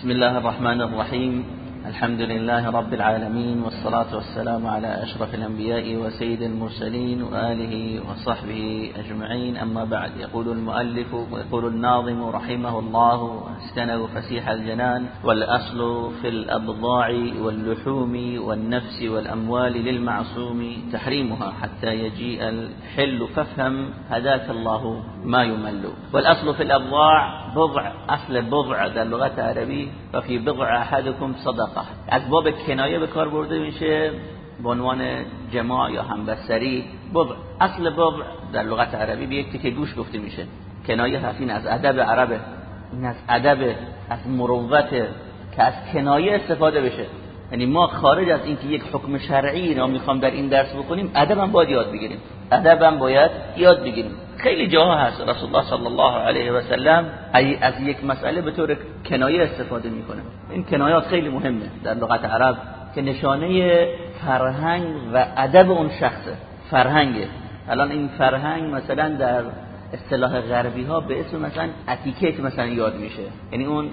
بسم الله الرحمن الرحيم الحمد لله رب العالمين والصلاة والسلام على أشرف الأنبياء وسيد المرسلين وآله وصحبه أجمعين أما بعد يقول المؤلف ويقول الناظم رحمه الله اسكنه فسيح الجنان والأصل في الأبضاع واللحوم والنفس والأموال للمعصوم تحريمها حتى يجيء الحل فافهم هداك الله ما يمل. والأصل في الأبضاع بضع اصل بضع در لغت عربی. و فی بضع احدکم صدقه از باب کنایه به برده میشه به عنوان جماع یا همبستری. بضع اصل بضع در لغت عربی به یک تیکه گوش گفته میشه. کنایه این از ادب عربه. این از ادب از مروت که از کنایه استفاده بشه. یعنی ما خارج از اینکه یک حکم شرعی را می‌خوام در این درس بکنیم ادب هم باید یاد بگیریم. ادب هم باید یاد بگیریم. خیلی جاها هست رسول الله صلی الله علیه و سلم از یک مسئله به طور کنایه استفاده می‌کنه. این کنایات خیلی مهمه در لغت عرب که نشانه فرهنگ و ادب اون شخصه. فرهنگه. الان این فرهنگ مثلا در اصطلاح غربی ها به اسم مثلا اتیکت مثلا یاد میشه. یعنی اون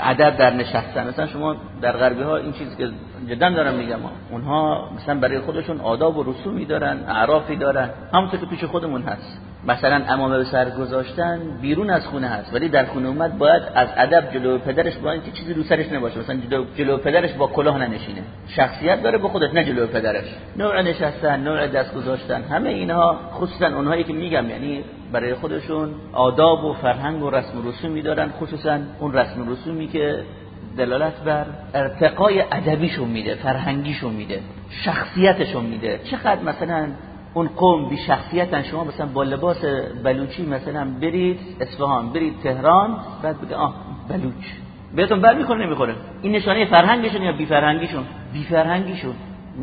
ادب در نشستن. مثلا شما در غربی ها این چیزی که جدا دارم میگم اونها مثلا برای خودشون آداب و رسومی دارن اعرافی دارن. همونطور که پیش خودمون هست. مثلا امامه به سر گذاشتن بیرون از خونه هست ولی در خونه اومد باید از ادب جلو پدرش با اینکه چیزی رو سرش نباشه مثلا جلو, جلو پدرش با کلاه ننشینه. شخصیت داره به خودت نه جلو پدرش. نوع نشستن نوع دست گذاشتن همه اینها خصوصا اونهایی که میگم یعنی برای خودشون آداب و فرهنگ و رسم و رسومی دارن خصوصا اون رسم و رسومی که دلالت بر ارتقای ادبیشون میده فرهنگیشون میده شخصیتشون میده. چقدر مثلا اون قوم بی شخصیتن شما مثلا با لباس بلوچی مثلا برید اصفهان برید تهران بعد بگه آه بلوچ. بهتون بر می‌کنه نمی‌خوره. این نشانه فرهنگشون یا بی فرهنگیشون بی فرهنگیشون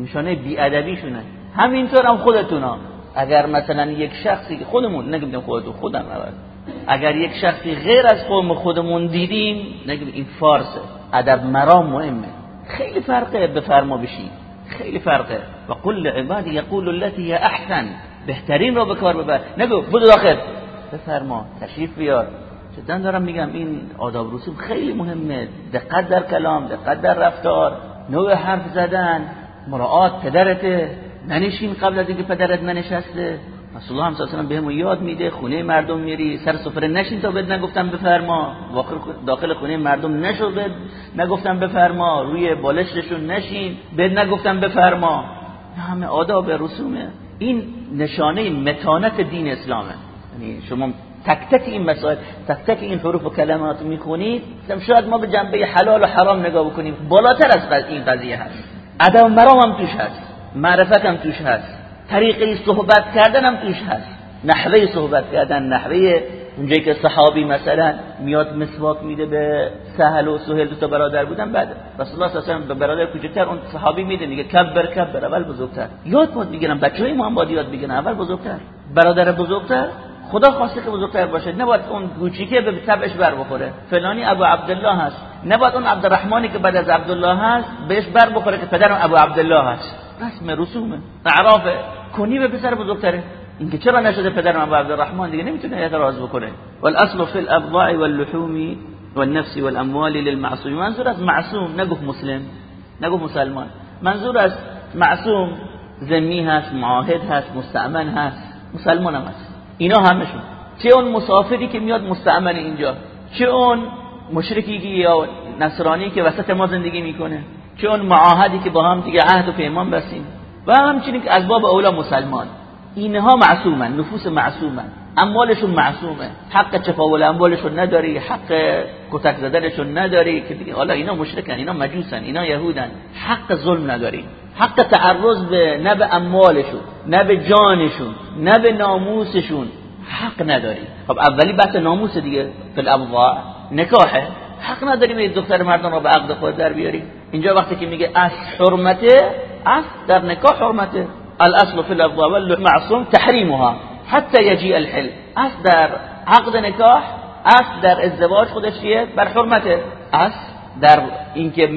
نشانه بی ادبیشونه همینطور هم خودتونا. اگر مثلا یک شخصی خودمون نگیم خودتون خودم اول. اگر یک شخصی غیر از قوم خودمون دیدیم نگیم این فارسه ادب مرام مهمه. خیلی فرقه بفرما بشید خیلی فرقه. و قل عبادی یقول التي هي احسن. بهترین رو به کار ببر. نگو بدو داخل. بفرما تشریف بیار. جدا دارم میگم این آداب رسوم خیلی مهمه. دقت در کلام دقت در رفتار نوع حرف زدن مراعات پدرته. ننشین قبل از اینکه پدرت ننشسته. رسول الله صلی الله و یاد میده خونه مردم میری سر سفره نشین تا بد نگفتم بفرما. داخل خونه مردم نشو بد نگفتم بفرما. روی بالشتشون نشین بد نگفتم بفرما. همه آداب رسومه. این نشانه متانت دین اسلامه. یعنی شما تک تک این مسائل تک تک این حروف و کلمات می‌خونید شاید ما به جنبه حلال و حرام نگاه بکنیم. بالاتر از این قضیه هست. ادب مرام هم توش هست. معرفت هم توش هست. طریقه صحبت کردن هم توش هست. نحوه صحبت کردن نحوه اونجایی که صحابی مثلا میاد مسواک میده به سهل و سهل دو تا برادر بودن بعد رسول الله صلی الله به برادر کوچکتر اون صحابی میده میگه کبر کبر اول بزرگتر. یاد بود می‌گیرن بچهای ما هم باید یاد بگیرن اول بزرگتر. برادر بزرگتر خدا خواسته که بزرگتر باشه. نباید اون کوچیکه به تبعش بر بخوره. فلانی ابو عبدالله هست. نباید اون عبدالرحمنی که بعد از عبدالله هست بهش بر بخوره که پدرم ابو عبدالله هست. رسم رسومه اعراف کنی به پسر بزرگتره؟ اینکه چرا نشده پدرم ابو عبدالرحمن؟ دیگه نمی‌تونه اعتراض بکنه. والاصل فی الابضاع واللحوم والنفس والاموال للمعصوم. منظور از معصوم نگفت مسلم نگفت مسلمان. منظور از معصوم ذمی هست معاهد هست مستعمن هست. مسلمان هم هست. اینا همشون. چه اون مسافری که میاد مستعمن اینجا؟ چه اون مشرکی یا نصرانی که وسط ما زندگی می‌کنه؟ چه اون معاهدی که با هم دیگه عهد و پیمان بستیم؟ و همچنین که از باب اولا مسلمان. اینها معصومن نفوس معصومن اموالشون معصومه. حق چپاول اموالشون نداری حق کتک زدنشون نداری که دیگه حالا اینا مشرکن اینا مجوسن اینا یهودن. حق ظلم نداری حق تعرض به نه به اموالشون نه به جانشون نه به ناموسشون. حق نداری خب اولی بحث ناموس دیگه فی الابضاع نکاحه. حق نداریم این دختر مردم رو به عقد خود در بیاریم. اینجا وقتی که میگه از حرمته از در نکاح حرمته الاصل فی الابضاع معصوم تحریمها. حتی یجی الحل. از در عقد نکاح از در ازدواج خودش چیه؟ بر حرمته. از در اینکه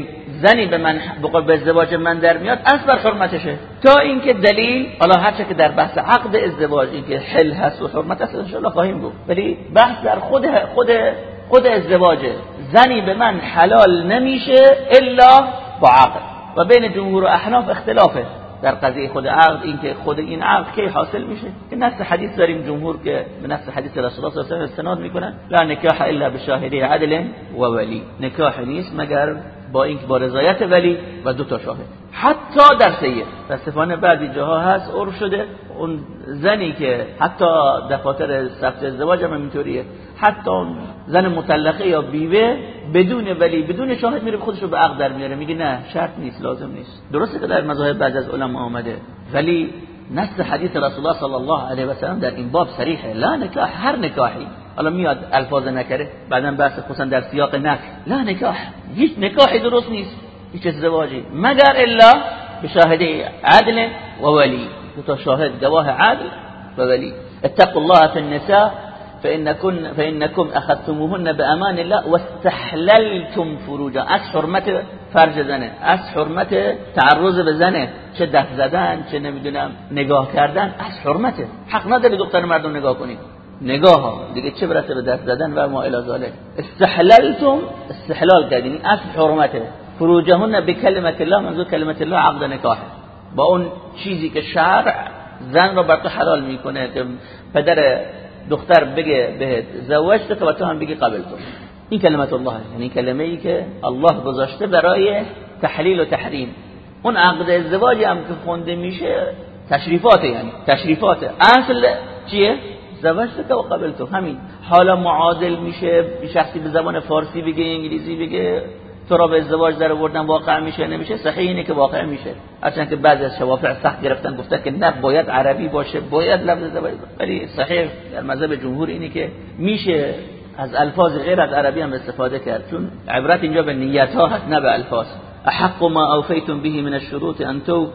زنی به من به ازدواج من در میاد از بر حرمتشه. تا اینکه دلیل حالا هرچه که در بحث عقد ازدواج اینکه حل هست و حرمت هست ان خواهیم گفت. ولی بحث در خود خود خود ازدواج زنی به من حلال نمیشه الا با عقل و بین جمهور و احناف اختلافه. در قضیه خود عقد این که خود این عقد کی حاصل میشه؟ که نص حدیث داریم جمهور که به نص حدیث رسول الله صلی الله علیه و استناد می‌کنن. لا نکاح الا بشاهده عدل و ولی. نکاح نیست مگر با اینکه با رضایت ولی و دو تا شاهد. حتی در سید متاسفانه بعضی جاها هست عرف شده. اون زنی که حتی دفاتر ثبت ازدواج هم اینطوریه. حتی اون زن مطلقه یا بیوه بدون ولی بدون شاهد میره خودش رو به عقد در میاره. میگه نه شرط نیست لازم نیست. درسته که در مذاهب بعض از علما آمده. ولی نص حدیث رسول الله صلی الله علیه و سلم در این باب صریحه. لا نکاح هر نکاحی. حالا میاد الفاظ نکره بعدا بحث خصوصا در سیاق نکر لا نکاح هیچ نکاحی درست نیست. هیچ ازدواجی مگر الا به شاهده عدل و ولی. دو شاهد گواه عدل و ولی. اتقوا الله في النساء فإنكم, فإنكم أخذتموهن بأمان الله واستحللتم فروجا. از حرمت فرج زنه. از حرمت تعرض به زنه. چه دست زدن چه نمی‌دونم نگاه کردن. از حرمته. حق نداری دختر مردم نگاه کنید نگاه ها. دیگه چه برسه به دست زدن و ما الی ذالک استحللتم استحلال کردین از حرمته. فروجهن به کلمت الله منظور کلمت الله عقد نکاح با اون چیزی که شرع زن رو بر تو حلال می‌کنه که پدر دختر بگه بهت زوج تو تو هم بگی قبل تو. این کلمت الله یعنی کلمه ای که الله گذاشته برای تحلیل و تحریم. اون عقد ازدواجی هم که خونده میشه تشریفات یعنی تشریفات اصل چیه؟ زوج تو و قبل تو. همین. حالا معادل میشه شخصی به زبان فارسی بگه انگلیسی بگه تو را به ازدواج در آوردن واقع میشه نمیشه؟ صحیح اینه که واقع میشه. هرچند که بعضی از شوافع سخت گرفتن گفته که نه باید عربی باشه باید لفظ ازدواج ولی صحیح در مذهب جمهور اینه که میشه از الفاظ غیر از عربی هم استفاده کرد. چون عبرت اینجا به نیت ها نه به الفاظ. احق ما اوفیتم به من الشروط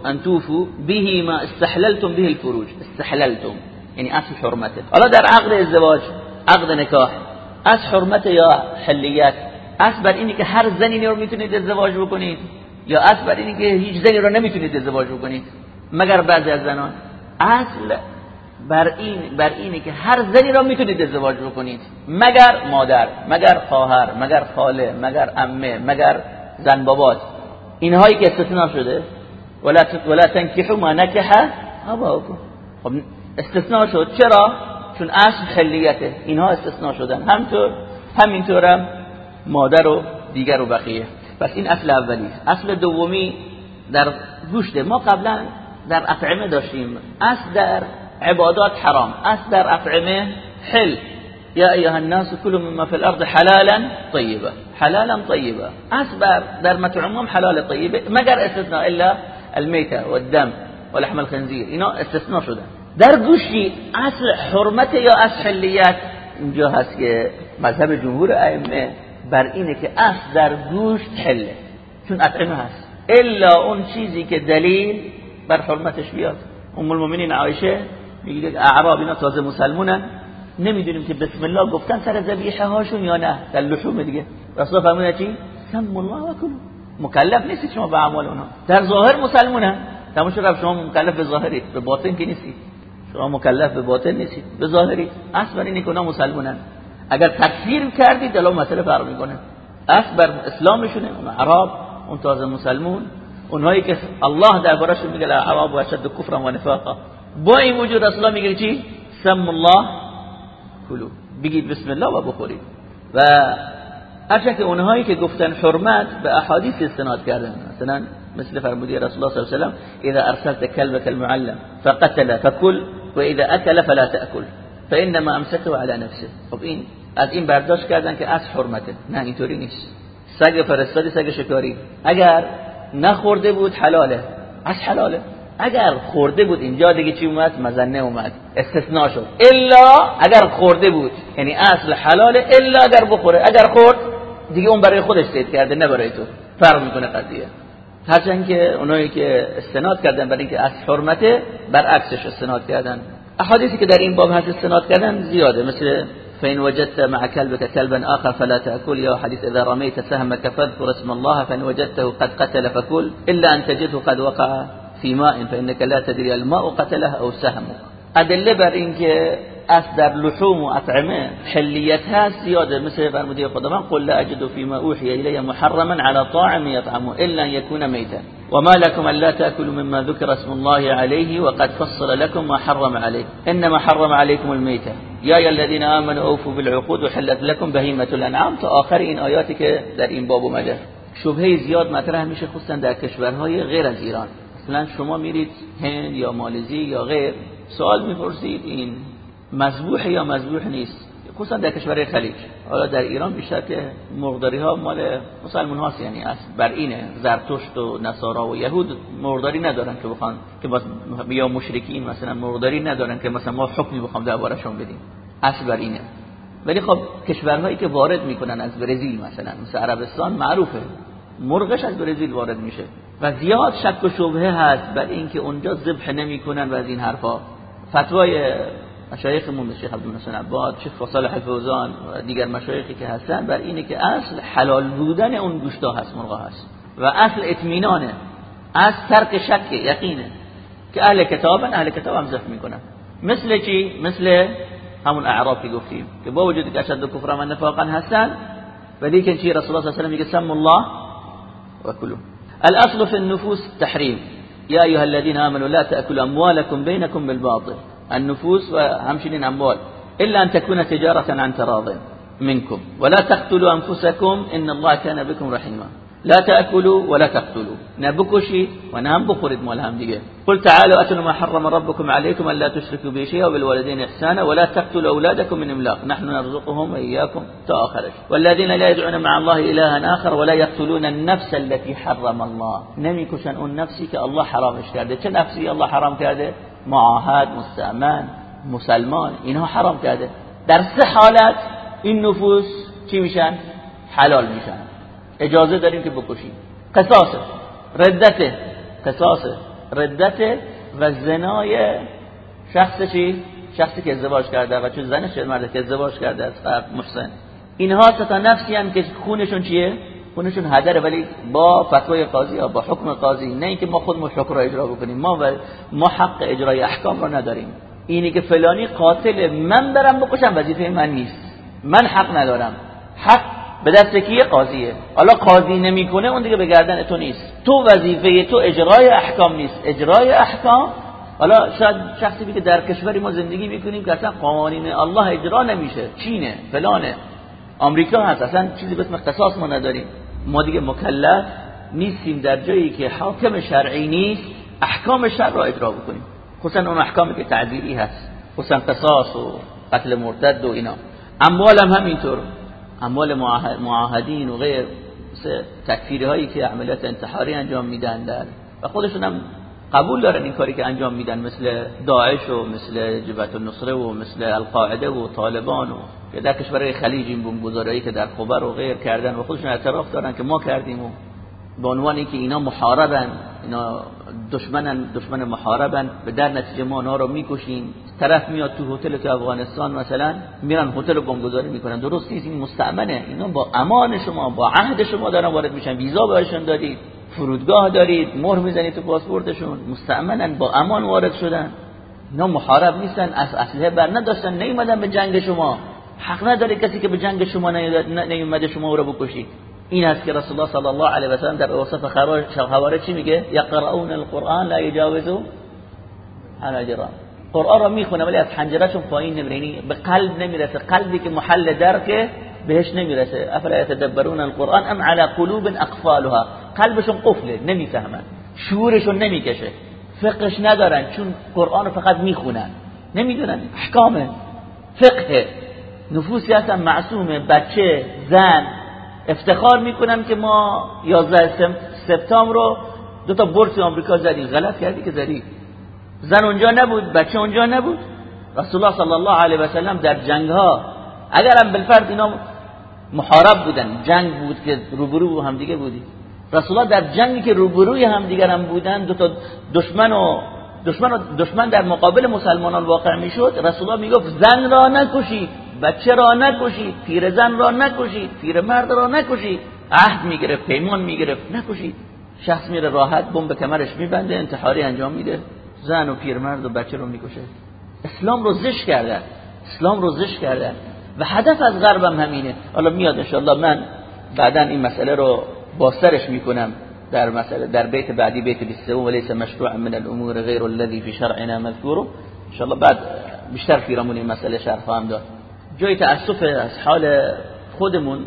ان توفوا به ما استحللتم به الفروج. استحللتم. یعنی اصل حرمته حالا در عقد ازدواج عقد نکاح از حرمت یا حلیت اصل بر اینی که هر زنی رو می‌تونید ازدواج بکنید یا اصل بر اینی که هیچ زنی رو نمی‌تونید ازدواج بکنید مگر بعضی از زنان؟ اصل بر این بر اینه که هر زنی را می‌تونید ازدواج بکنید مگر مادر مگر خواهر مگر خاله مگر عمه مگر زن بابات. اینهایی که استثناء شده ولا ولا تنكحوا ما نكح اباؤكم خب استثناء شد. چرا؟ چون اصل خلیته. اینها استثناء شدن. همطور همینطورم مادر و دیگر و بقیه. پس این اصل اولی اصل دومی در گوشت ما قبلا در اطعمه داشتیم. اصل در عبادات حرام. اصل در اطعمه حل. یا ایها الناس كلوا مما في الارض حلالا طيبا حلالا طيبا اصل در مطعومهم حلال طيبه مگر استثناء الا الميته والدم ولحم الخنزير اینا استثناء شدن. در گوشی اصل حرمت یا اصل حلیت اینجا هست که مذهب جمهور ائمه بر اینه که اصل در گوشت حله. چون اطعمه هست. الا اون چیزی که دلیل بر حرمتش بیاد. ام المؤمنین عایشه میگه اعراب اینا تازه مسلمونن. نمی‌دونیم که بسم الله گفتن سر ذبیحه هاشون یا نه. در لحوم دیگه. رسول فرمودن چی؟ سم الله و مکلف نیستید شما به اعمال اونها در ظاهر مسلمونن. تمام شد شما مکلف به ظاهری. به باطن که نیستید. شما مکلف به باطن نیستید به ظاهری. اصلا اینه که مسلمونن. اگر تکفیر کردید الان مسئله فرق می‌کنه. اصل بر اسلامشونه اون عرب اون تازه مسلمون. اونهایی که الله دربارشون میگه عرب و اشد کفر و نفاقا. با این وجود الله میگه چی؟ سم الله کلو بگید بسم الله و بخورید. و هرچه که اونهایی که گفتن حرمت به احادیث استناد کردن. مثلا مثل فرمودی رسول الله صلی الله علیه و اذا ارسلت كلبك المعلم فقتل فكل واذا اكل فلا تاكل فانما امسكه على نفسه. خب این از این برداشت کردن که از حرمته. نه اینطوری نیست. سگ فرستادی سگ شکاری. اگر نخورده بود حلاله. از حلاله. اگر خورده بود اینجا دیگه چی اومد؟ مزنه اومد. استثناء شد. الا اگر خورده بود یعنی اصل حلاله الا اگر بخوره. اگر خورد دیگه اون برای خودش سید کرده نه برای تو. فرق می‌کنه قضیه. هرچند که اونایی که استناد کردن برای اینکه اصل حرمته برعکسش استناد کردن. احادیثی که در این باب هست استناد کردن زیاده مثل فإن وجدت مع كلبك كلبا آخر فلا تأكل. يا حديث إذا رميت سهمك فاذكر اسم الله فإن وجدته قد قتل فكل إلا أن تجده قد وقع في ماء فإنك لا تدري الماء قتله أو سهمك ادله بر اینکه از در لحوم و اطعمه حلیت هست زیاده مثل فرموده خدا قل لا أجد فيما أوحي إلي محرما على طاعم يطعمه إلا يكون ميتا. وما لكم ألا تأكلوا مما ذكر اسم الله عليه وقد فصل لكم ما حرم عليكم إنما حرم عليكم الميتة. یا ای الذين آمنوا أوفوا بالعقود وحلت لكم بهیمه الأنعام. تا آخر این آیاتی که در این باب اومده شبهه زیاد مطرح میشه خصوصا در کشورهای غیر از ایران. مثلا شما میرید هند یا مالزی یا غیر. سوال میپرسید این مذبوح یا مذبوح نیست؟ خصوصا در کشور خلیج. حالا در ایران بیشتر که مقداری ها مال مسلمان هاست یعنی از بر اینه زرتشت و نصارا و یهود مقداری ندارن که بخوان که یا مشرکین مثلا مقداری ندارن که مثلا ما حکمی بخوام دربارشون بدیم. اصل بر اینه. ولی خب کشورهایی که وارد می‌کنن از برزیل مثلا مثل عربستان معروفه. مرغش از برزیل وارد میشه. و زیاد شک و شبهه هست بر اینکه اونجا ذبح نمی‌کنن و از این حرفا. فتوای مشایخمون شیخ عبدالمحسن عباد شیخ فصال حفوزان و دیگر مشایخی که هستن بر اینه که اصل حلال بودن اون گوشتا هست مرغا هست. و اصل اطمینانه از ترک شک یقینه که أهل کتابن أهل کتاب هم ذبح میکنن. مثل چی؟ مثل همون اعراب که گفتیم که با وجود که اشد کفر و نفاقا هستن ولی که چی؟ رسول الله صلی الله سم الله و کلوا الاصل في النفوس تحریم. یا ایها الذين آمنوا لا تاكلوا اموالكم بينكم بالباطل. النفوس وهمشين اموال إلا أن تكون تجارة عن تراض منكم. ولا تقتلوا أنفسكم إن الله كان بكم رحيما. لا تأكلوا ولا تقتلوا. نبكشي ونام بخورد مال هم دیگه. قل تعالوا أتلوا ما حرم ربكم عليكم ألا تشركوا به شيئا وبالوالدين إحسانا ولا تقتلوا أولادكم من إملاق. نحن نرزقهم وإياكم تاخرش والذين لا يدعون مع الله إلها آخر ولا يقتلون النفس التي حرم الله. نمیکشن اون نفسی که الله حرامش کرده. چه نفسی الله حرام کرده؟ معاهد مستعمن مسلمان. اینها حرام کرده. در سه حالت این میشن؟ حلال میشن. اجازه داریم که بکشیم. قصاص ردت قصاص ردت و زنای شخص چی؟ شخصی که ازدواج کرده و چون زنش مرد که ازدواج کرده از محسن. اینها تا نفسی هم که خونشون چیه؟ خونشون هدره ولی با فتوای قاضی یا با حکم قاضی. نه اینکه ما خودمون حکم را اجرا بکنیم. ما و ما حق اجرای احکام را نداریم. اینی که فلانی قاتل من برم بکشم وظیفه من نیست. من حق ندارم. حق به دست کیه قاضیه. حالا قاضی نمی‌کنه اون دیگه به گردن تو نیست. تو وظیفه تو اجرای احکام نیست. اجرای احکام؟ حالا شاید شخصی که در کشوری ما زندگی می‌کنیم که اصلا قوانین الله اجرا نمیشه. چینه فلانه. آمریکا هست. اصلا چیزی به اسم قصاص ما نداریم. ما دیگه مکلف نیستیم در جایی که حاکم شرعی نیست احکام شرع را اجرا بکنیم. خصوصا اون احکامی که تعدیلی هست. خصوصا قصاص و قتل مرتد و اینا. اموال هم همینطور. اموال معاهدین و غیر تکفیری هایی که عملیات انتحاری انجام میدن در و خودشون هم قبول دارن این کاری که انجام میدن مثل داعش و مثل جبهت النصره و مثل القاعده و طالبان و که در کشورهای خلیج این بمبگذاری که در خبر و غیر کردن و خودشون اعتراف دارن که ما کردیم و به عنوان که اینا محاربن اینا دشمنن دشمن محاربن به در نتیجه ما اونا رو می‌کشیم. طرف میاد تو هتل تو افغانستان مثلا میرن هتل رو بمبگذاری می‌کنن. درست نیست این مستعمنه اینا با امان شما با عهد شما دارن وارد میشن. ویزا بهشون دادید فرودگاه دارید مهر می‌زنید تو پاسپورتشون. مستعمنن با امان وارد شدن. اینا محارب نیستن از اسلحه بر نداشتن نیومدن به جنگ شما. حق نداره کسی که به جنگ شما نیومده شما رو بکشید. این است که رسول الله صلی الله علیه و سلم در وصف خوارج چی میگه؟ یقرؤون القرآن لا یجاوزو حناجرهم قرآن را می‌خونه ولی از حنجرهشون پایین نمیره. یعنی به قلب نمی‌رسه. قلبی که محل درکه بهش نمی‌رسه. افلا یتدبرون القرآن ام على قلوب اقفالها؟ قلبشون قفله نمی‌فهمن. شعورشون نمی‌کشه. فقهش ندارن چون قرآن فقط می‌خونن. نمی‌دونن. احکامه. فقه. نفوسی هستن معصومه بچه زن. افتخار می‌کنم که ما 11 سپتامبر رو دو تا بورس آمریکا زدیم. غلط کردی که زدی. زن اونجا نبود بچه اونجا نبود. رسول الله صلی الله علیه و سلم در جنگ ها اگرم بالفرد اینا محارب بودن. جنگ بود که روبرو هم دیگه بودی. رسول الله در جنگی که روبروی هم دیگر هم بودن دو تا دشمن و دشمن و دشمن در مقابل مسلمانان واقع می‌شد. رسول الله می‌گفت زن را نکشید. بچه را نکشید پیرزن را نکشید پیرمرد را نکشید. عهد می‌گرفت پیمان می‌گرفت نکشید. شخص میره راحت بمب کمرش میبنده انتحاری انجام میده. زن و پیرمرد و بچه رو می‌کشه. اسلام رو زش کرده اسلام رو زش کردن و هدف از غرب هم همینه. حالا میاد انشاءالله من بعدا این مسئله رو باسترش می‌کنم. در مسئله در بیت بعدی بیت 23 وليس مشروع من الامور غیر الذي في شرعنا مذكور انشاءالله بعد بیشتر فیرامون این مسئله شرح خواهم داد. جای تاسف از حال خودمون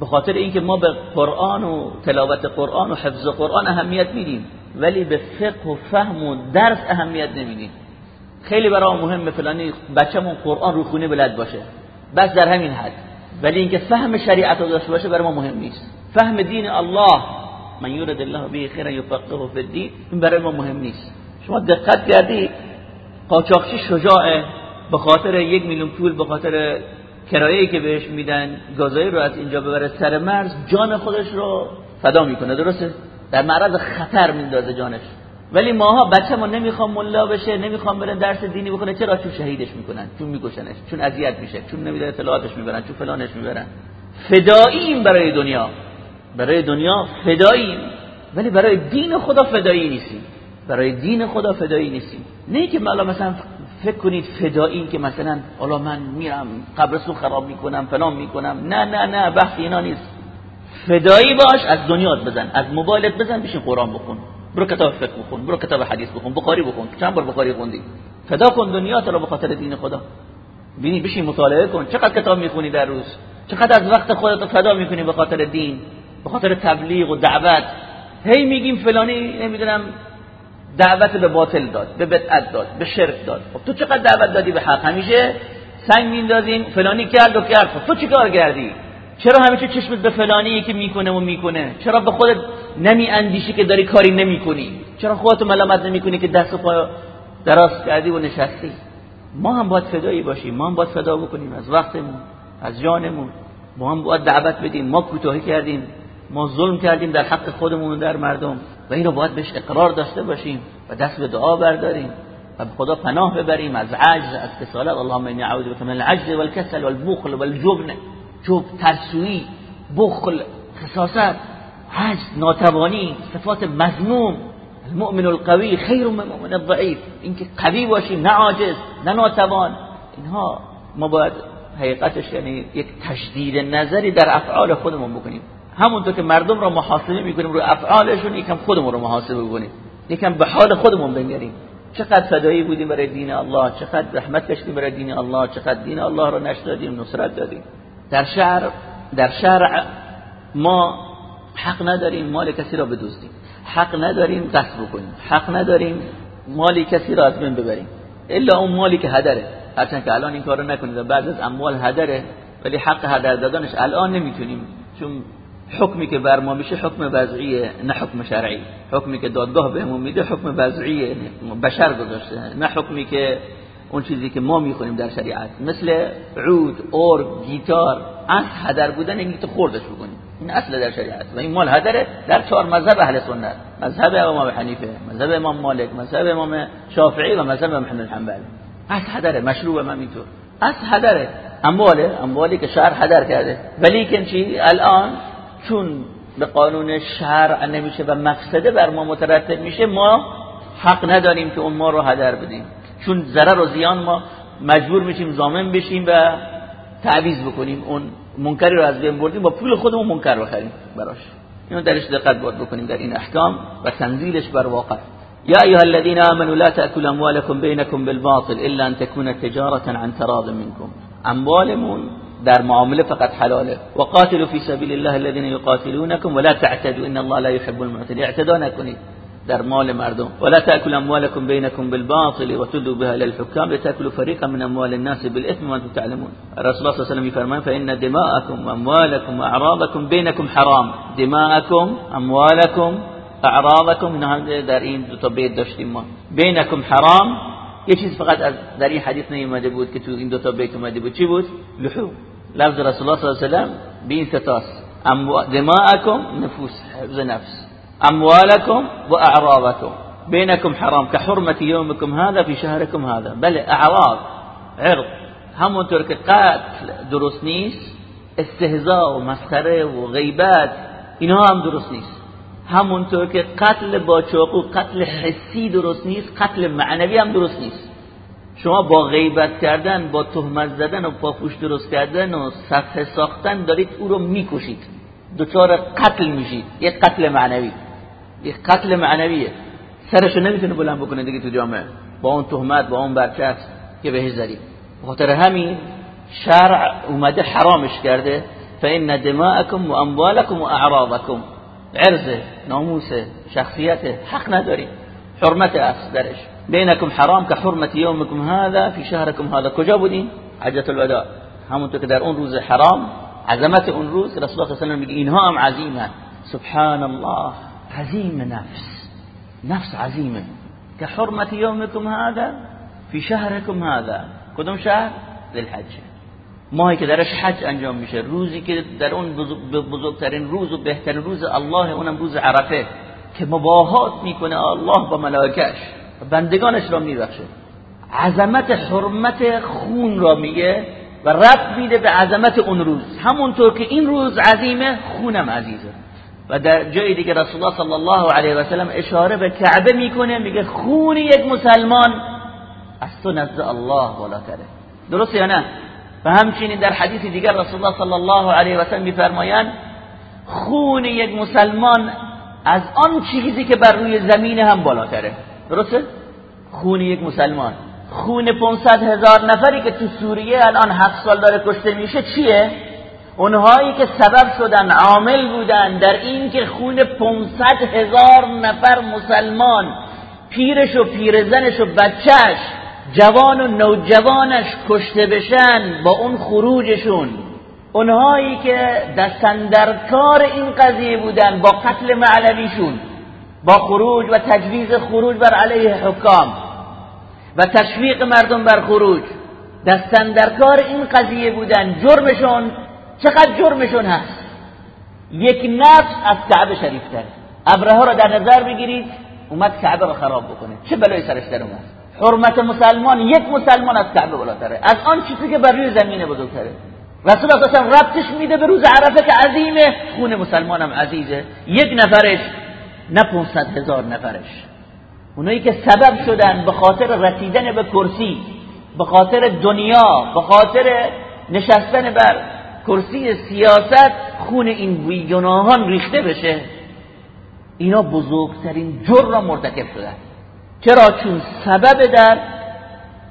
به خاطر اینکه ما به قرآن و تلاوت قرآن و حفظ قرآن اهمیت میدیم ولی به فقه و فهم و درس اهمیت نمیدیم. خیلی برای مهمه فلانی بچه‌مون قرآن رو خونه بلد باشه. بس در همین حد. ولی اینکه فهم شریعت رو داشته باشه برای ما مهم نیست. فهم دین الله من یورد الله به خیر یفقهه فی الدین این برای ما مهم نیست. شما دقت کردی؟ قاچاقچی شجاعه. به خاطر یک میلیون پول به خاطر کرایه‌ای که بهش میدن گازایی رو از اینجا ببره سر مرز جان خودش رو فدا می‌کنه درسته؟ در معرض خطر میندازه جانش. ولی ماها بچه ما نمی‌خوام ملا بشه نمی‌خوام بره درس دینی بخونه چرا؟ چون شهیدش می‌کنن چون میکشنش چون اذیت میشه چون نمی‌دونه اطلاعاتش می‌برن چون فلانش می‌برن. فداییم برای دنیا. برای دنیا فداییم. ولی برای دین خدا فدایی نیستیم. برای دین خدا فدایی نیستیم. نه که مثلا فکر کنید فدایی که مثلا حالا من میرم قبرستون خراب می‌کنم فلان می‌کنم. نه نه نه بحث اینا نیست. فدایی باش از دنیات بزن. از موبایلت بزن بشین قرآن بخون. برو کتاب فقه بخون برو کتاب حدیث بخون بخاری بخون. چند بار بخاری خوندی؟ فدا کن دنیات رو به خاطر دین خدا. بینی بشین مطالعه کن. چقدر کتاب می‌خونی در روز؟ چقدر از وقت خودت فدا می‌کنی به خاطر دین به خاطر تبلیغ و دعوت؟ هی میگیم فلانی نمی‌دونم دعوت به باطل داد به بدعت داد به شرک داد. خب تو چقدر دعوت دادی به حق؟ همیشه سنگ میندازیم فلانی کرد و کرد. خب تو چیکار کردی؟ چرا همیشه چشمت به فلانی که می‌کنه و می‌کنه؟ چرا به خودت نمی اندیشی که داری کاری نمی‌کنی چرا خودت ملامت نمی‌کنی که دست و پا دراز کردی و نشستی؟ ما هم باید فدایی باشیم ما هم باید فدا بکنیم از وقتمون از جانمون. ما هم باید دعوت بدیم. ما کوتاهی کردیم. ما ظلم کردیم در حق خودمون و در مردم. و اینو باید بهش اقرار داشته باشیم و دست به دعا برداریم و به خدا پناه ببریم از عجز از کسالت. اللهم انی اعوذ بک من العجز والکسل والبخل والجبن. جب ترسویی بخل خصاصت عجز ناتوانی صفات مذموم المؤمن القوی خیر من المؤمن الضعیف. اینکه قوی باشیم نه عاجز نه ناتوان. اینها ما باید حقیقتش یعنی یک تشدید نظری در افعال خودمون بکنیم. همونطور که مردم را محاسبه می‌کنیم رو افعالشون یکم خودمون رو محاسبه بکنیم. یکم به حال خودمون بنگریم. چقدر فدایی بودیم برای دین الله چقدر رحمت کشیدیم برای دین الله چقدر دین الله رو نشر دادیم نصرت دادیم. در شهر در شرع ما حق نداریم مال کسی را بدزدیم حق نداریم غصب بکنیم. حق نداریم مالی کسی را از بین ببریم. الا اون مالی که هدره. هرچند که الان این کارو نکنید بعد از اموال هدره ولی حق هدر دادنش الان نمی‌تونیم چون حکمی که بر ما میشه حکم وضعیه نه حکم شرعی. حکمی که دادگاه بهمون میده حکم وضعیه بشر گذاشته. نه حکمی که اون چیزی که ما می‌خونیم در شریعت. مثل عود اور گیتار. اصل هدر بودن این تو خوردش بکنیم. این اصل در شریعت. و این مال هدره در چهار مذهب اهل سنت. مذهب امام حنیفه مذهب امام مالک مذهب امام شافعی و مذهب امام حنبل. اصل هدره مشروب هم اینطور اصل هدره. امواله اموالی که شهر هدر کرده. ولی چی؟ الان چون به قانون شرع نمیشه و مفسده بر ما مترتب میشه ما حق نداریم که اون ما رو هدر بدیم. چون ضرر و زیان ما مجبور میشیم زامن بشیم و تعویض بکنیم. اون منکری رو از بین بردیم با پول خودمون منکر بخریم براش. اینو درش دقت باید بکنیم در این احکام و تنزیلش بر واقع. یا ایها الذين آمنوا لا تأكلوا اموالكم بينكم بالباطل الا ان تكون تجاره عن تراض منكم اموالمون در معاملة فقط حلاله وقاتلوا في سبيل الله الذين يقاتلونكم ولا تعتدوا. إن الله لا يحب المعتدين. اعتدا نکنید در مال مردم. ولا تأكلوا أموالكم بينكم بالباطل وتدوا بها إلى الحكام. لتأكلوا فريقا من أموال الناس بالإثم وأنتم تعلمون. الرسول صلى الله عليه وسلم يفرمان فإن دماءكم وأموالكم وأعراضكم بينكم حرام. دماءكم أموالكم أعراضكم. در این دو تا بیت داشتیم ما. بینکم حرام. یه چیز فقط از در این حدیث نیومده بود که تو این دو تا بیت اومده بود چی بود؟ لحوم. لفظ رسول الله صلی الله علیه و سلم به این ستاست دماءكم نفوس حفظ نفس أموالكم وأعراضكم. بينكم حرام. كحرمة يومكم هذا في شهركم هذا. بل أعراض. عرض. همونطور که قتل درست نیست استهزاء و مسخره و غیبت اینها هم درست نیست همونطور که قتل با چاقو قتل حسی درست نیست قتل معنوی هم درست نیست شما با غیبت کردن با تهمت زدن و پاپوش درست کردن و صفحه ساختن دارید او رو می‌کشید. دچار قتل میشید. یک قتل معنوی. یک قتل معنویه. سرشو نمی‌تونه بلند بکنه دیگه تو جامعه. با اون تهمت با اون برچت که بهش زدید. خاطر همین شرع اومده حرامش کرده. فإن دماءكم و اموالكم و اعراضكم عرض ناموس شخصیت حق نداری حرمت است درش. بینکم حرام که حرمت یومکم هذا فی شهرکم هذا. کجا بودین حجت الوداع. همونطور که در اون روز حرام عظمت اون روز رسول الله صلی الله میگه اینها هم عظیمه. سبحان الله عظیم نفس. نفس عظیمه. که حرمت یومکم هذا فی شهرکم هذا. کدوم شهر؟ للحج ماهی که درش حج انجام میشه. روزی که در اون بزرگترین روز و بهترین روز الله اونم روز عرفه. که مباهات می‌کنه الله با ملائکش بندگانش را میبخشه. عظمت حرمت خون را میگه و رب میده به عظمت اون روز. همونطور که این روز عظیمه خونم عزیزه. و در جای دیگه رسول الله صلی الله علیه و سلم اشاره به کعبه می‌کنه میگه خون یک مسلمان از تو نزد الله بالاتره. درست یا نه؟ و همچنین در حدیث دیگر رسول الله صلی الله علیه و سلم میفرمایند خون یک مسلمان از آن چیزی که بر روی زمین هم بالاتره. درسته؟ خون یک مسلمان. خون 500 هزار نفری که تو سوریه الان هفت سال داره کشته میشه چیه؟ اونهایی که سبب شدن عامل بودن در این که خون 500 هزار نفر مسلمان پیرش و پیرزنش و بچهش جوان و نوجوانش کشته بشن با اون خروجشون. اونهایی که دستندرکار این قضیه بودن با قتل معلویشون با خروج و تجویز خروج بر علیه حکام و تشویق مردم بر خروج. دستندرکار این قضیه بودن. جرمشون چقدر جرمشون هست؟ یک نفس از کعبه شریفتر ابرهه را در نظر بگیرید اومد کعبه را خراب بکنه. چه بلای سرش در اومد؟ حرمت مسلمان یک مسلمان از کعبه بالاتره. از آن چیزی که بر روی زمین بزرگتره. رسول الله ربطش میده به روز عرفه که عظیمه. خون مسلمانم عزیزه. یک نفرش نه 500 هزار نفرش. اونایی که سبب شدن به خاطر رسیدن به کرسی به خاطر دنیا به خاطر نشستن بر کرسی سیاست خون این بیگناهان ریخته بشه اینا بزرگترین جر را مرتکب شدن. چرا؟ چون سبب در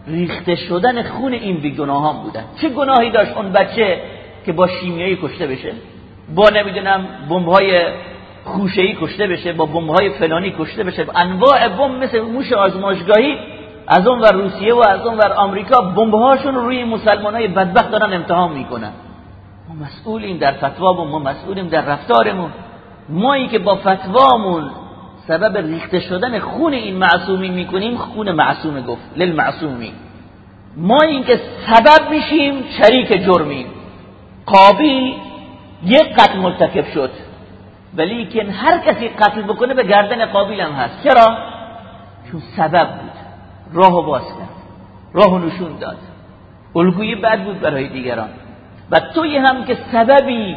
ریخته شدن خون این بیگناهان بودن. چه گناهی داشت اون بچه که با شیمیایی کشته بشه؟ با نمی‌دونم بمب‌های خوشه‌ای کشته بشه با بمب‌های فلانی کشته بشه. انواع بمب مثل موش آزمایشگاهی از اون ور روسیه و از اون ور آمریکا بمب‌هاشون روی مسلمانای بدبخت دارن امتحان می‌کنن. ما مسئولیم در فتوامون ما مسئولیم در رفتارمون. مایی که با فتوامون سبب ریخته شدن خون این معصومی می‌کنیم خون معصوم گفت للمعصومی ما این که سبب میشیم شریک جرمیم. قابیل یک قتل مرتکب شد. ولی هر کسی قتل بکنه به گردن قابیل هم هست. چرا؟ چون سبب بود. راه باز کرد راه نشون داد. الگوی بد بود برای دیگران. و توی هم که سببی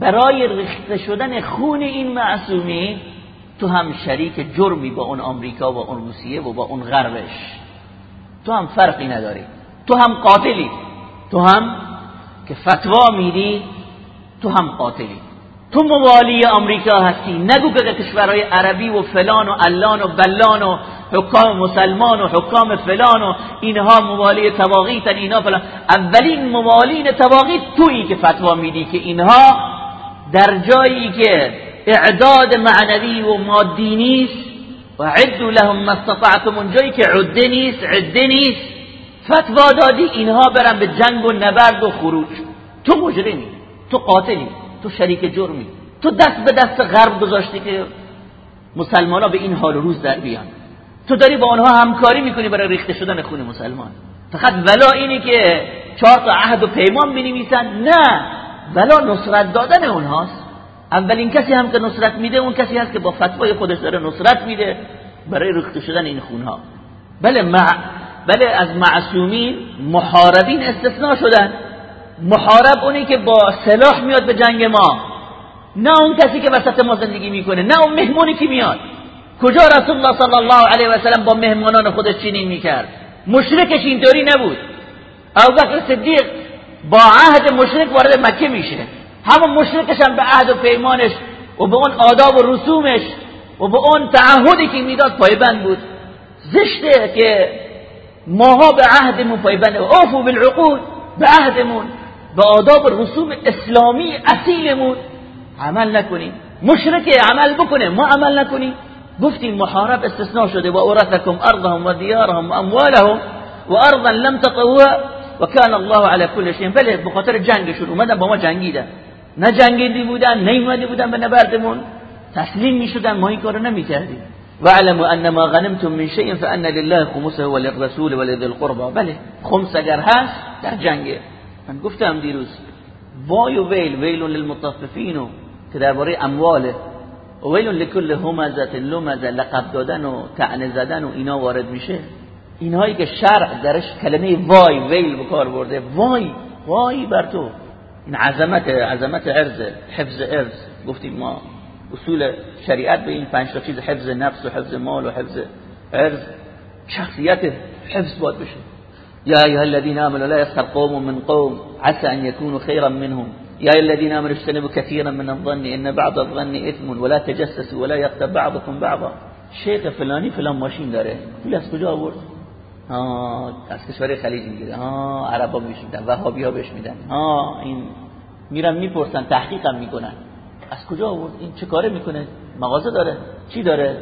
برای ریخته شدن خون این معصومی تو هم شریک جرمی با اون آمریکا و اون روسیه و با اون غربش. تو هم فرقی نداری. تو هم قاتلی. تو هم که فتوا میدی تو هم قاتلی. تو موالی آمریکا هستی. نگو که کشورهای عربی و فلان و علان و بلان و حکام مسلمان و حکام فلان و اینها موالی تواغیتن اینها فلان. اولین موالین تواغیت تویی که فتوا میدی که اینها در جایی که اعداد معنوی و مادی نیست و عدو لهم ما استطعتم اونجایی که عده نیست عده نیست. فتوا دادی اینها برن به جنگ و نبرد و خروج. تو مجرمی تو قاتلی. تو شریک جرمی. تو دست به دست غرب گذاشتی که مسلمان ها به این حال روز در بیان. تو داری با آنها همکاری می‌کنی برای ریخته شدن خون مسلمان. فقط ولا اینی که چهار تا عهد و پیمان بنویسن نه ولا نصرت دادن اونهاست. اولین کسی هم که نصرت میده اون کسی هست که با فتوای خودش داره نصرت میده برای ریخته شدن این خونها. بله مع... بله از معصومین محاربین استثناء شدن. محارب اونی که با سلاح میاد به جنگ ما. نه اون کسی که وسط ما زندگی می‌کنه نه اون مهمونی که میاد. کجا رسول الله صلی الله علیه و سلم با مهمانان خودش چنین می‌کرد؟ مشرکش اینطوری نبود. ابوبکر صدیق با عهد مشرک وارد مکه میشه. همون مشرکش هم به عهد و پیمانش و به اون آداب و رسومش و به اون تعهدی که می‌داد پایبند بود. زشته که ماها به عهدمون پایبند اوفو بالعقود به عهدمون. به آداب رسوم اسلامی اصیلمون عمل نکنیم مشرک عمل بکنه. ما عمل نکنیم گفتیم محارب استثناء شده. و اورثکم ارضهم و دیارهم و اموالهم و ارضا لم تطوها و کان الله على كل شيء بله به خاطر جنگشون اومدن با ما جنگیدن. نه جنگیدی بودن نه اومدی بودن به نبردمون. تسلیم می‌شدن. ما این کارو نمی‌کردیم. واعلموا ان ما غنمتم من شيء فان لله خمسه وللرسول ولذي القربى. بله خمس اگر هست در جنگ من گفتم دیروز وای و ویل ویل للمطففین که درباره امواله ویل لكل همزه لمزه لقب دادن و طعنه زدن و اینا وارد میشه. اینهایی که شرع درش کلمه وای ویل بکار برده. وای وای بر تو. این عظمت عظمت عرض حفظ عرض. گفتیم ما اصول شریعت به این پنج چیز حفظ نفس و حفظ مال و حفظ عرض شخصیت حفظ باید بشه. یا ایها الذين امنوا لا يسخر قوم من قوم عسى ان يكونوا خيرا منهم. يا ايها الذين امنوا اجتنبوا كثيرا من الظن ان بعض الظن اثم ولا تجسسوا ولا يغتب بعضكم بعضا. شیخ فلانی فلان ماشین داره. پول از کجا ها از کشور خلیج می‌گیره. ها عربا بهش میدن وهابی ها بهش میدن. ها این میرن می‌پرسن تحقیقم می‌کنن. از کجا آورد؟ این چه کاره می‌کنه؟ مغازه داره. چی داره؟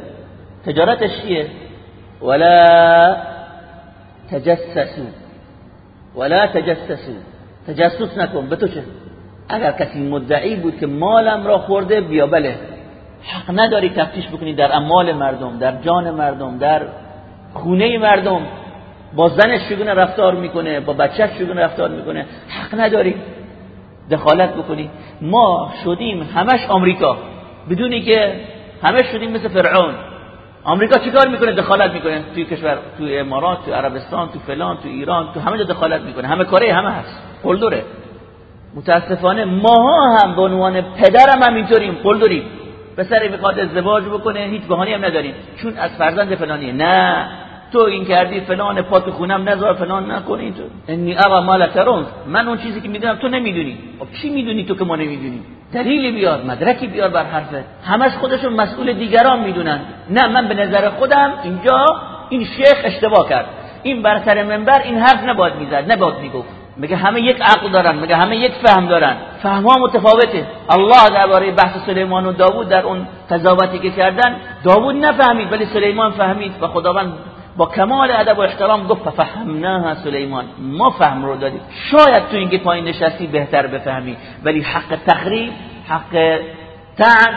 تجارتش چیه؟ ولا تجسسو ولا تجسسو تجسس نکن به تو چه اگر کسی مدعی بود که مالم را خورده بیا بله. حق نداری تفتیش بکنی در اموال مردم در جان مردم در خونه مردم. با زنش چگونه رفتار می‌کنه؟ با بچهش چگونه رفتار می‌کنه؟ حق نداری. دخالت بکنی. ما شدیم همش آمریکا. بدونی که همه شدیم مثل فرعون. آمریکا چیکار می‌کنه؟ دخالت می‌کنه. توی کشور توی امارات توی عربستان تو فلان تو ایران تو همه جا دخالت می‌کنه. همه کاره همه هست. قلدره. متاسفانه ماها هم به عنوان پدرم هم اینطوریم. قلدریم. پسر می‌خواد ازدواج بکنه هیچ بهانه‌ای هم نداریم. چون از فرزند فلانیه. نه. تو این کردی فلان پات خونم نذار فلان نکن اینطور انی ارا مال ترون من اون چیزی که می‌دونم تو نمی‌دونی. خب چی می‌دونی تو که ما نمی‌دونیم دلیلی بیار مدرکی بیار بر حرفت همش خودشون مسئول دیگران می‌دونن. نه من به نظر خودم اینجا این شیخ اشتباه کرد. این بر سر منبر این حرف نباید می‌زد نباید می‌گفت. میگه همه یک عقل دارن میگه همه یک فهم دارن؟ فهم ها متفاوته. الله درباره بحث سلیمان و داوود در اون قضاوتی که کردن داوود نفهمید ولی سلیمان فهمید و خداوند با کمال ادب و احترام گفت فهمناها سلیمان ما فهم رو دادیم. شاید تو اینکه پایین نشستی بهتر بفهمی ولی حق تخریب حق تعن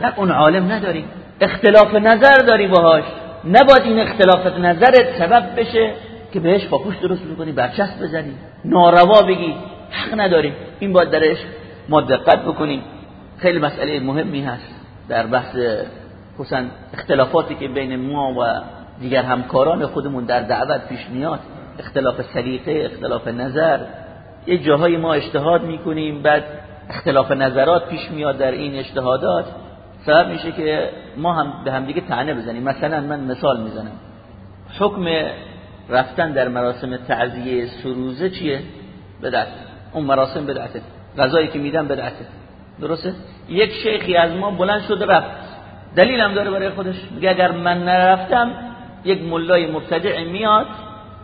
در اون عالم نداری اختلاف نظر داری باهاش. نباید این اختلاف نظرت سبب بشه که بهش پاپوش درست می‌کنی برچسب بزنی. ناروا بگی حق نداری این باید درش ما دقت بکنیم. خیلی مسئله مهمی هست در بحث خصوصا اختلافاتی که بین ما و دیگر همکاران خودمون در دعوت پیش میاد. اختلاف سلیقه اختلاف نظر. یه جاهای ما اجتهاد می‌کنیم بعد اختلاف نظرات پیش میاد در این اجتهادات. سبب میشه که ما هم به همدیگه تعنه بزنیم. مثلا من مثال می‌زنم. حکم رفتن در مراسم تعذیه سروزه چیه؟ بدعت اون مراسم بدعته غذایی که میدن بدعته درسته؟ یک شیخی از ما بلند شده رفت. دلیل هم داره برای خودش. میگه اگر من نرفتم یک ملای مبتدع میاد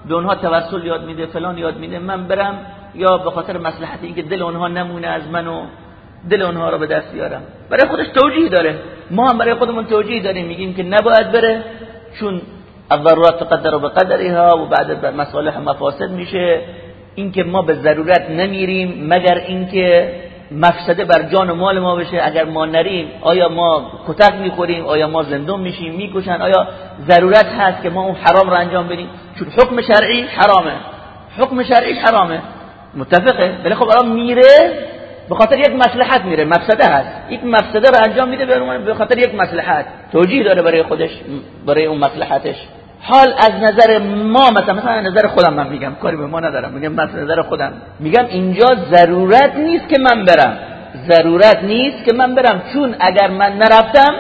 به اونها توسل یاد میده فلان یاد میده من برم یا به خاطر مصلحت اینکه دل اونها نمونه از منو دل اونها رو به دست بیارم. برای خودش توجیه داره. ما هم برای خودمون توجیه داریم میگیم که نباید بره چون الضرورات تقدر به قدرها و بعد مصالح مفاسد میشه. اینکه ما به ضرورت نمیریم مگر اینکه مفسده بر جان و مال ما بشه. اگر ما نریم آیا ما کتک می‌خوریم؟ آیا ما زندون میشیم؟ می‌کشن. آیا ضرورت هست که ما اون حرام رو انجام بدیم؟ چون حکم شرعی حرامه. حکم شرعی حرامه. متفقه؟ ولی خب الان میره به خاطر یک مصلحت میره. مفسده هست. یک مفسده رو انجام میده به خاطر یک مصلحت. توجیه داره برای خودش برای اون مصلحتش. حال از نظر ما مثلا مثلا نظر خودم من میگم. کاری به ما ندارم. میگم مثلا نظر خودم. میگم اینجا ضرورت نیست که من برم. ضرورت نیست که من برم. چون اگر من نرفتم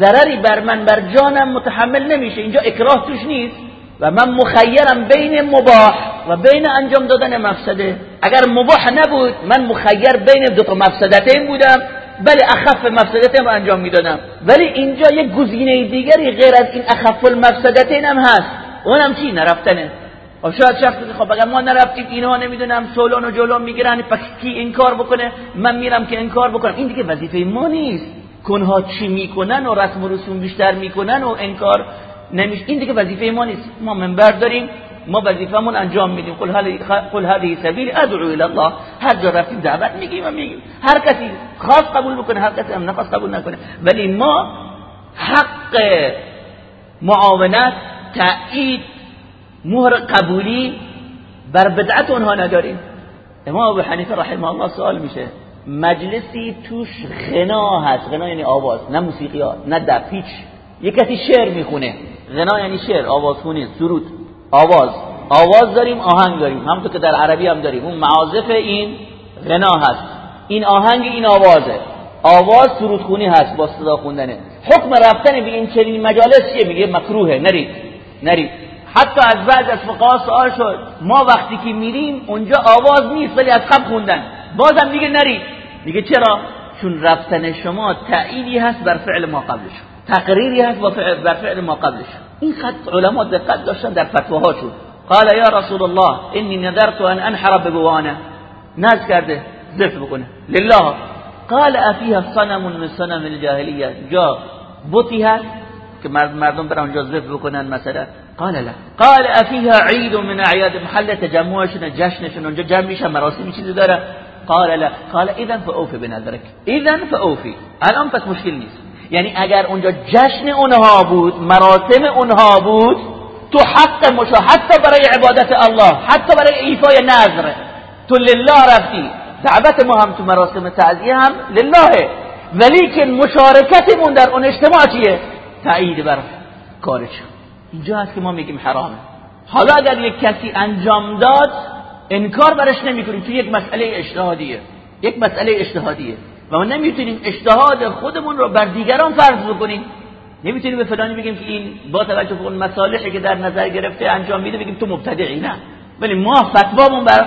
ضرری بر من بر جانم متحمل نمیشه. اینجا اکراه توش نیست. و من مخیرم بین مباح و بین انجام دادن مفسده. اگر مباح نبود من مخیر بین دو تا مفسدتین بودم. بله اخف مفسدتین رو انجام می‌دادم. ولی اینجا یک گزینه دیگری غیر از این اخف المفسدتین هم هست. اونم چی؟ نرفتنه. خب شاید شخص خب اگر ما نرفتیم اینها نمی‌دونم سولان و جلو می‌گیرن پس کی انکار بکنه؟ من میرم که انکار بکنم. این دیگه وظیفه ما نیست. کنها چی می‌کنن و رسم و رسوم بیشتر می‌کنن و انکار نمیشه. این دیگه وظیفه ما نیست. ما منبر داریم. ما وظیفمون انجام میدیم. قل هذه قل هذه سبیل ادعو الى الله. هر جا رفتیم دعوت میگیم و میگیم. هر کسی خاص قبول بکنه هر کسی هم نخواست قبول نکنه. ولی ما حق معاونت تایید مهر قبولی بر بدعت اونها نداریم. امام ابو حنیفه رحمه الله سوال میشه. مجلسی توش غنا هست. غنا یعنی آواز نه موسیقی ها نه هیچ. یه کسی شعر می‌خونه. غنا یعنی شعر آواز خونی سرود. آواز. آواز داریم آهنگ داریم. همونطور که در عربی هم داریم. اون معازف این غنا هست. این آهنگ این آوازه. آواز سرود خونی هست با صدا خوندنه. حکم رفتن به این چنین مجالس چیه؟ میگه مکروهه. نرید. نرید. حتی از بعد از فقها سوال شد. ما وقتی که میریم اونجا آواز نیست ولی از قبل خوندن. بازم میگه نرید. میگه چرا؟ چون رفتن شما تعییدی هست بر فعل ما قبلش. تقریری هست بر فعل ما قبلش. این خط علما دقت داشتن در فتواهاشون. قال یا رسول الله انی نذرت ان انحر ببوانه ناز کرده زفت بکنه. لله. قال افیها صنم من صنم الجاهلیه. جا بطی هست که مردم اونجا زفت بکنن مثلا. قال لا. قال افیها عید من اعیاد محل تجمعشون جشنشون اونجا جمع میشن مراسمی چیزی داره قال لا. قال اذا فاوفي بنذرك اذا فاوفي الان پس مشکل نیست. یعنی اگر اونجا جشن اونها بود مراسم اونها بود تو حق مشا حتی برای عبادت الله حتی برای ایفای نظر تو لله رفتی. دعوت ما هم تو مراسم تعزیه هم لله. ولی که مشارکتمون در اون اجتماع چیه؟ تایید بر کارش اینجا هست که ما میگیم حرامه. حالا اگر یک کسی انجام داد انکار برش نمی‌کنیم. تو یک مسئله اجتهادیه یک مسئله اجتهادیه و ما نمی‌تونیم اجتهاد خودمون رو بر دیگران فرض بکنیم. نمی‌تونیم به فلانی بگیم که این با توجه به اون مصالحی که در نظر گرفته انجام میده بگیم تو مبتدعی نه. ولی ما فتوامون بر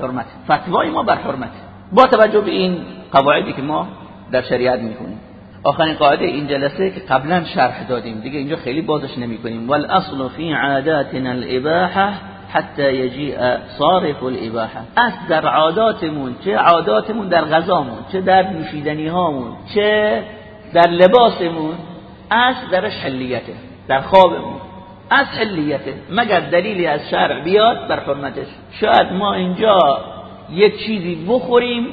حرمت فتوای ما بر حرمت. با توجه به این قواعدی که ما در شریعت می‌کنیم آخرین قاعده این جلسه که قبلا شرح دادیم. دیگه اینجا خیلی بازش نمی‌کنیم. والاصل فی عاداتنا الاباحه حتی یجیء صارف الاباحه. اصل در عاداتمون چه عاداتمون در غذامون چه در نوشیدنی هامون چه در لباسمون اصل درش حلیته در خوابمون. از حلیته مگر دلیلی از شرع بیاد؟ بر حرمتش. شاید ما اینجا یک چیزی بخوریم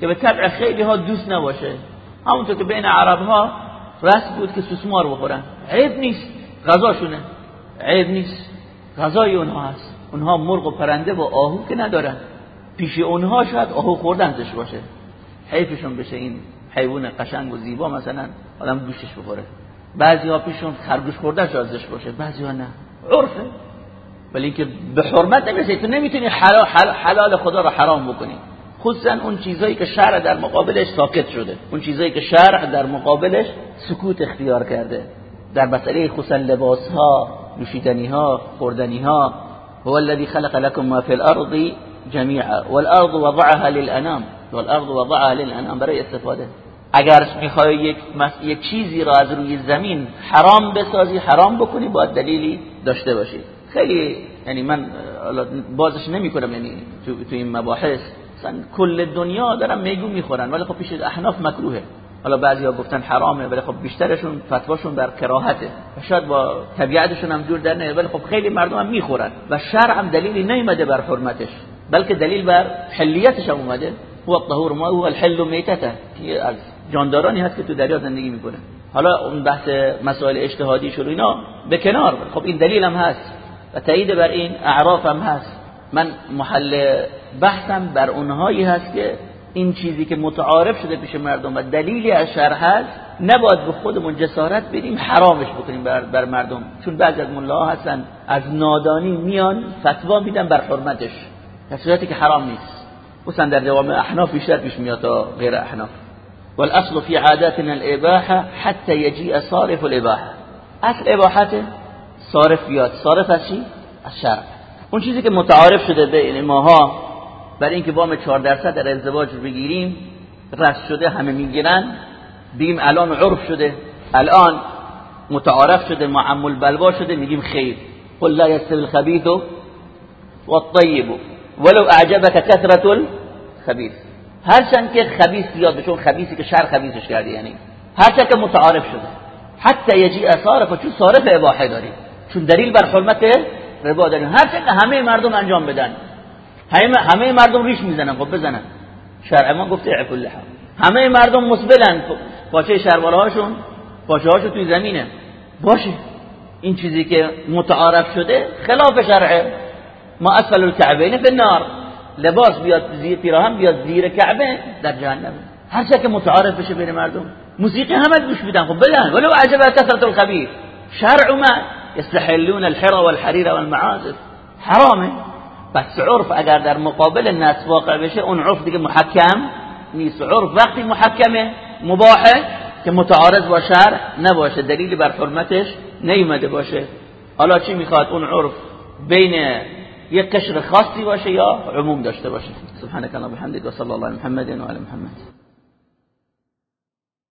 که به طبع خیلی ها دوست نباشه. همونطور که بین عرب ها رسم بود که سوسمار بخورن. عیب نیست غذاشونه. عیب نیست. غذای اونها هست. اونها مرغ و پرنده و آهو که ندارن. پیش اونها شاید آهو خوردن زش باشه. حیفشون بشه این حیوان قشنگ و زیبا مثلا آدم گوشش بخوره. بعضی ها پیشون خرگوش خوردن شاید باشه بعضی ها نه. عرفه. ولی اینکه به حرمت نمیشه تو نمی‌تونی حلال, حلال خدا رو حرام بکنی. خصوصا اون چیزایی که شرع در مقابلش ساکت شده. اون چیزایی که شرع در مقابلش سکوت اختیار کرده. در مسئله خصوصا لباس ها نوشیدنی ها خوردنی ها هو الذي خلق لكم ما في الارض جميعا والارض وضعها للانام والارض وضعها للانام برای استفاده. اگر می‌خوای یک یک چیزی را از روی زمین حرام بسازی حرام بکنی باید دلیلی داشته باشی. خیلی یعنی من بازش نمی‌کنم یعنی تو, تو این مباحث. کل دنیا دارن میگو می‌خورن ولی خب پیش احناف مکروهه. حالا بعضیا گفتن حرامه ولی خب بیشترشون فتواشون بر کراهته. و شاید با طبیعتشون هم جور در نه ولی خب خیلی مردم هم می‌خورن. و شرع هم دلیلی نیومده بر حرمتش بلکه دلیل بر حلیتش هم اومده. هو الطهور ما هو الحل میتته. که از جاندارانی هست که تو دریا زندگی می‌کنه. حالا اون بحث مسائل اجتهادی شروع اینا به کنار. خب این دلیل هم هست. و تایید بر این اعراف هم هست. من محل بحثم بر اونهایی هست که این چیزی که متعارف شده پیش مردم و دلیلی از شرح هست نباید به خودمون جسارت بدیم حرامش بکنیم بر, بر مردم. چون بعضی از ملاها هستن از نادانی میان فتوا میدن بر حرمتش. در که حرام نیست. خصوصا در جوامع احناف بیشتر پیش میاد تا غیر احناف. والاصل في عاداتنا الاباحه حتى يجيء صارف الاباحه اصل اباحته صارف بیاد. صارف از چی؟ از شرع. اون چیزی که متعارف شده بین ماها برای اینکه وام 4 درصد در ازدواج رو بگیریم رس شده همه می‌گیرن. بیم الان عرف شده الان متعارف شده معمول بلوا شده میگیم خیر. قل لا يستوي الخبيث والطيب ولو اعجبك كثرة الخبيث. هرچند که خبیث بیاد بچون خبیثی که شر خبیثش کرده یعنی هرچند که متعارف شده. حتی یجی صارف چون صارف اباحه داریم. چون دلیل بر حرمت ربا داریم. هرچند که همه مردم انجام بدن. همه همه مردم ریش می‌زنن. خب بزنن. شرع ما گفته عفو اللحم همه مردم مسبلن. پاچه شرباله هاشون پاچه هاشون توی زمینه. باشه. این چیزی که متعارف شده خلاف شرعه. ما اسفل الكعبین فی النار. لباس بیاد زیر پیراهن بیاد زیر کعبه در جهنم. هر چه که متعارف بشه بین مردم. موسیقی همه گوش میدن. خب بدن ولو عجب کثرت الخبیر. شرع ما يستحلون الحر والحرير والمعازف. حرامه. بس عرف اگر در مقابل الناس واقع بشه اون عرف دیگه محکم نیست. عرف وقتی محکمه مباحه که متعارض با شرع نباشه دلیلی بر حرمتش نیومده باشه. حالا چی می‌خواد؟ اون عرف بین یک قشر خاصی باشه یا عموم داشته باشه؟ سبحانك اللهم وبحمدك وصلى الله على محمد وعلى محمد.